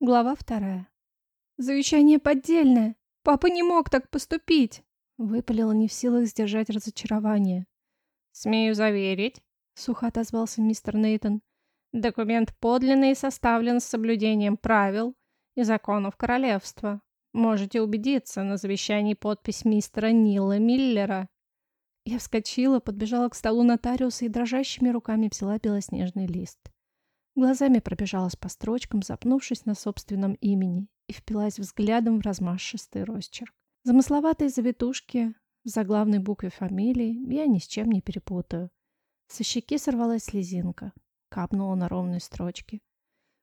Глава вторая. «Завещание поддельное! Папа не мог так поступить!» Выпалила не в силах сдержать разочарование. «Смею заверить», — сухо отозвался мистер Нейтон. «Документ подлинный и составлен с соблюдением правил и законов королевства. Можете убедиться, на завещании подпись мистера Нила Миллера». Я вскочила, подбежала к столу нотариуса и дрожащими руками взяла белоснежный лист. Глазами пробежалась по строчкам, запнувшись на собственном имени, и впилась взглядом в размашистый росчерк. Замысловатые завитушки в заглавной букве фамилии я ни с чем не перепутаю. Со щеки сорвалась слезинка, капнула на ровной строчке.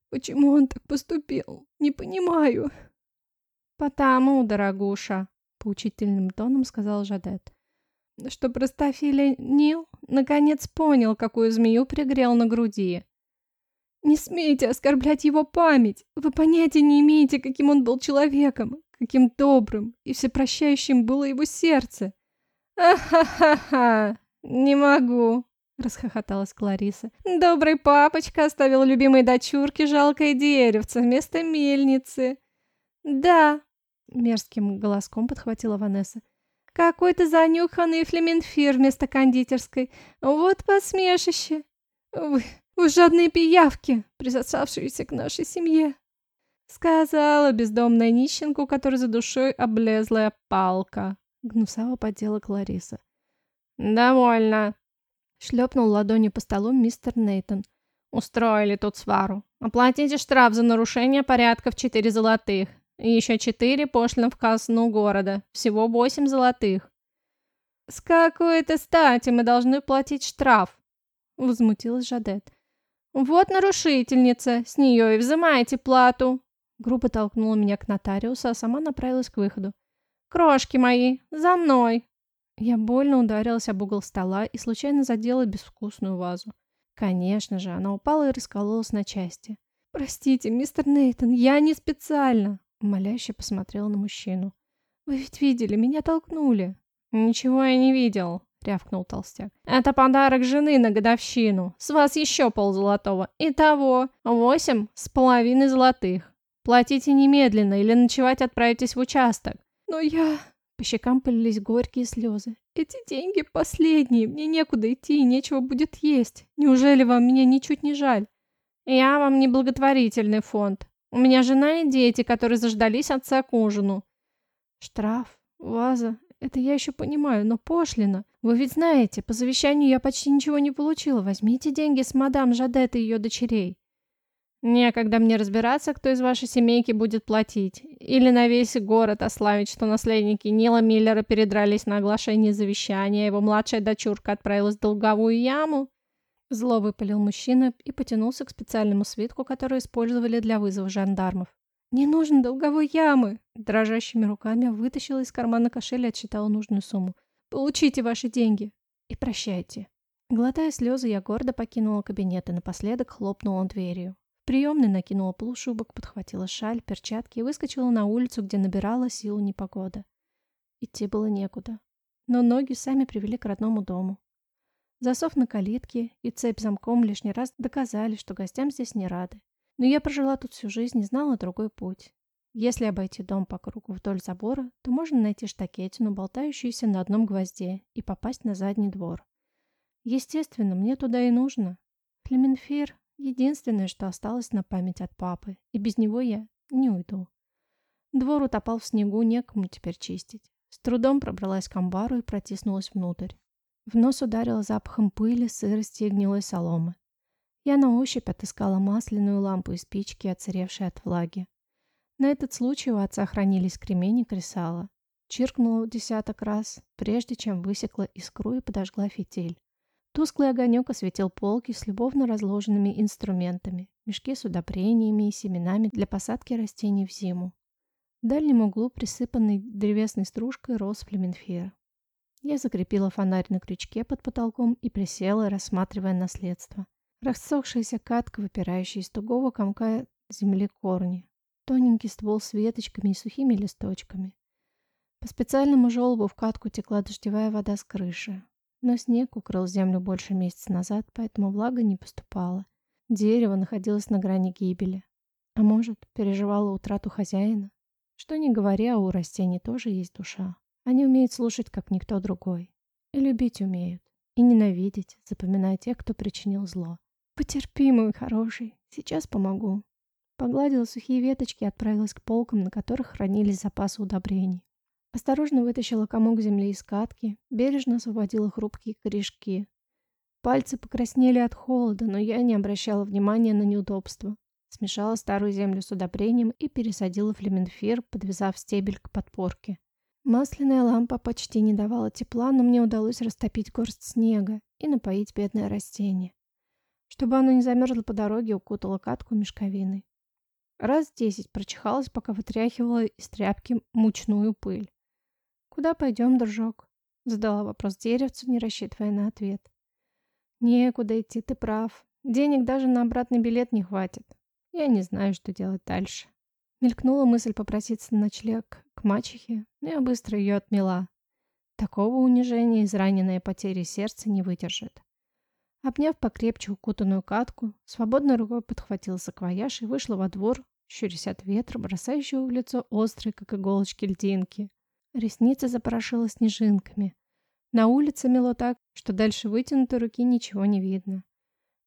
«Почему он так поступил? Не понимаю!» «Потому, дорогуша!» — поучительным тоном сказал Жадет. «Что простофиля Нил наконец понял, какую змею пригрел на груди. Не смейте оскорблять его память. Вы понятия не имеете, каким он был человеком, каким добрым и всепрощающим было его сердце. «А-ха-ха-ха! Не могу!» — расхохоталась Клариса. «Добрый папочка оставил любимой дочурке жалкое деревце вместо мельницы». «Да!» — мерзким голоском подхватила Ванесса. «Какой-то занюханный флеменфир вместо кондитерской. Вот посмешище! Вы, вы жадные пиявки, присосавшиеся к нашей семье!» Сказала бездомная нищенка, у которой за душой облезлая палка. Гнусаво подела Клариса. «Довольно!» Шлепнул ладонью по столу мистер Нейтон. «Устроили тут свару. Оплатите штраф за нарушение порядка в четыре золотых. И еще четыре пошлин в казну города. Всего восемь золотых». «С какой-то стати мы должны платить штраф?» Возмутилась Жадет. «Вот нарушительница, с нее и взимаете плату!» Грубо толкнула меня к нотариусу, а сама направилась к выходу. «Крошки мои, за мной!» Я больно ударилась об угол стола и случайно задела безвкусную вазу. Конечно же, она упала и раскололась на части. «Простите, мистер Нейтон, я не специально!» Умоляюще посмотрела на мужчину. «Вы ведь видели, меня толкнули!» «Ничего я не видел!» Рявкнул толстяк. «Это подарок жены на годовщину. С вас еще ползолотого. Итого восемь с половиной золотых. Платите немедленно или ночевать отправитесь в участок». «Но я...» По щекам полились горькие слезы. «Эти деньги последние. Мне некуда идти и нечего будет есть. Неужели вам меня ничуть не жаль?» «Я вам не благотворительный фонд. У меня жена и дети, которые заждались отца к ужину». «Штраф, ваза, это я еще понимаю, но пошлина. Вы ведь знаете, по завещанию я почти ничего не получила. Возьмите деньги с мадам Жадет и ее дочерей. Некогда мне разбираться, кто из вашей семейки будет платить. Или на весь город ославить, что наследники Нила Миллера передрались на оглашение завещания, а его младшая дочурка отправилась в долговую яму. Зло выпалил мужчина и потянулся к специальному свитку, который использовали для вызова жандармов. «Не нужно долговой ямы!» Дрожащими руками вытащила из кармана кошель и отсчитала нужную сумму. «Получите ваши деньги и прощайте!» Глотая слезы, я гордо покинула кабинет и напоследок хлопнула дверью. В приемной накинула полушубок, подхватила шаль, перчатки и выскочила на улицу, где набирала силу непогода. Идти было некуда. Но ноги сами привели к родному дому. Засов на калитке и цепь замком лишний раз доказали, что гостям здесь не рады. Но я прожила тут всю жизнь и знала другой путь. Если обойти дом по кругу вдоль забора, то можно найти штакетину, болтающуюся на одном гвозде, и попасть на задний двор. Естественно, мне туда и нужно. Клеменфир — единственное, что осталось на память от папы, и без него я не уйду. Двор утопал в снегу, некому теперь чистить. С трудом пробралась к амбару и протиснулась внутрь. В нос ударила запахом пыли, сырости и гнилой соломы. Я на ощупь отыскала масляную лампу и спички, отсыревшие от влаги. На этот случай у отца хранились кремень и кресало. Чиркнула десяток раз, прежде чем высекла искру и подожгла фитиль. Тусклый огонек осветил полки с любовно разложенными инструментами, мешки с удобрениями и семенами для посадки растений в зиму. В дальнем углу, присыпанный древесной стружкой, рос флеменфир. Я закрепила фонарь на крючке под потолком и присела, рассматривая наследство. Рассохшаяся катка, выпирающая из тугого комка земли корни. Тоненький ствол с веточками и сухими листочками. По специальному желобу в катку текла дождевая вода с крыши. Но снег укрыл землю больше месяца назад, поэтому влага не поступала. Дерево находилось на грани гибели. А может, переживала утрату хозяина? Что не говоря, у растений тоже есть душа. Они умеют слушать, как никто другой. И любить умеют. И ненавидеть, запоминая тех, кто причинил зло. Потерпи, мой хороший, сейчас помогу. Погладила сухие веточки и отправилась к полкам, на которых хранились запасы удобрений. Осторожно вытащила комок земли из катки, бережно освободила хрупкие корешки. Пальцы покраснели от холода, но я не обращала внимания на неудобства. Смешала старую землю с удобрением и пересадила флеменфир, подвязав стебель к подпорке. Масляная лампа почти не давала тепла, но мне удалось растопить горсть снега и напоить бедное растение. Чтобы оно не замерзло по дороге, укутала катку мешковиной. Раз десять прочихалась, пока вытряхивала из тряпки мучную пыль. «Куда пойдем, дружок?» Задала вопрос деревцу, не рассчитывая на ответ. «Некуда идти, ты прав. Денег даже на обратный билет не хватит. Я не знаю, что делать дальше». Мелькнула мысль попроситься на ночлег к мачехе, но я быстро ее отмела. Такого унижения израненное потери сердца не выдержит. Обняв покрепче укутанную катку, свободной рукой подхватила саквояж и вышла во двор, щурясь от ветра, бросающего в лицо острые, как иголочки, льдинки. Ресницы запорошила снежинками. На улице мело так, что дальше вытянутой руки ничего не видно.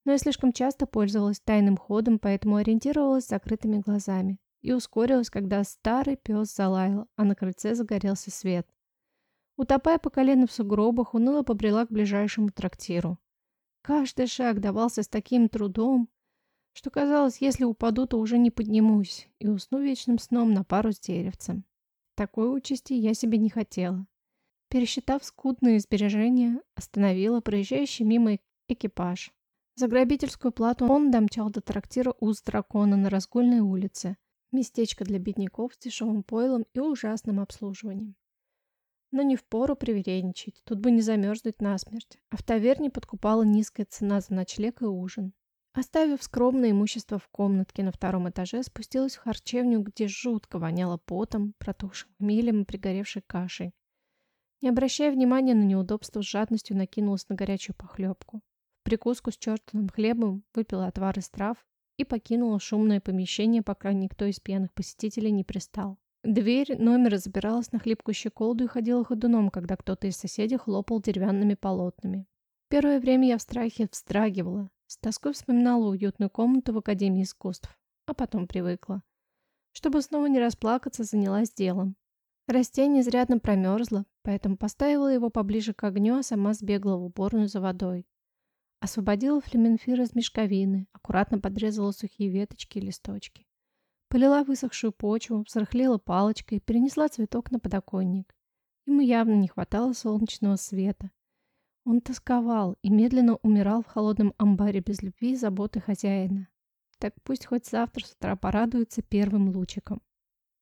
Но я слишком часто пользовалась тайным ходом, поэтому ориентировалась закрытыми глазами и ускорилась, когда старый пес залаял, а на крыльце загорелся свет. Утопая по колено в сугробах, уныло побрела к ближайшему трактиру. Каждый шаг давался с таким трудом, что казалось, если упаду, то уже не поднимусь и усну вечным сном на пару с деревцем. Такой участи я себе не хотела. Пересчитав скудные сбережения, остановила проезжающий мимо экипаж. За грабительскую плату он домчал до трактира уст дракона на разгульной улице. Местечко для бедняков с дешевым пойлом и ужасным обслуживанием. Но не впору привередничать, тут бы не замерзнуть насмерть. А в таверне подкупала низкая цена за ночлег и ужин. Оставив скромное имущество в комнатке на втором этаже, спустилась в харчевню, где жутко воняло потом, протухшим милем и пригоревшей кашей. Не обращая внимания на неудобства, с жадностью накинулась на горячую похлебку. В прикуску с чертовым хлебом выпила отвар из трав и покинула шумное помещение, пока никто из пьяных посетителей не пристал. Дверь номера забиралась на хлипкую щеколду и ходила ходуном, когда кто-то из соседей хлопал деревянными полотнами. Первое время я в страхе вздрагивала, с тоской вспоминала уютную комнату в Академии искусств, а потом привыкла. Чтобы снова не расплакаться, занялась делом. Растение изрядно промерзло, поэтому поставила его поближе к огню, а сама сбегала в уборную за водой. Освободила флеменфир из мешковины, аккуратно подрезала сухие веточки и листочки. Полила высохшую почву, взрыхлила палочкой, перенесла цветок на подоконник. Ему явно не хватало солнечного света. Он тосковал и медленно умирал в холодном амбаре без любви и заботы хозяина. Так пусть хоть завтра с утра порадуется первым лучиком.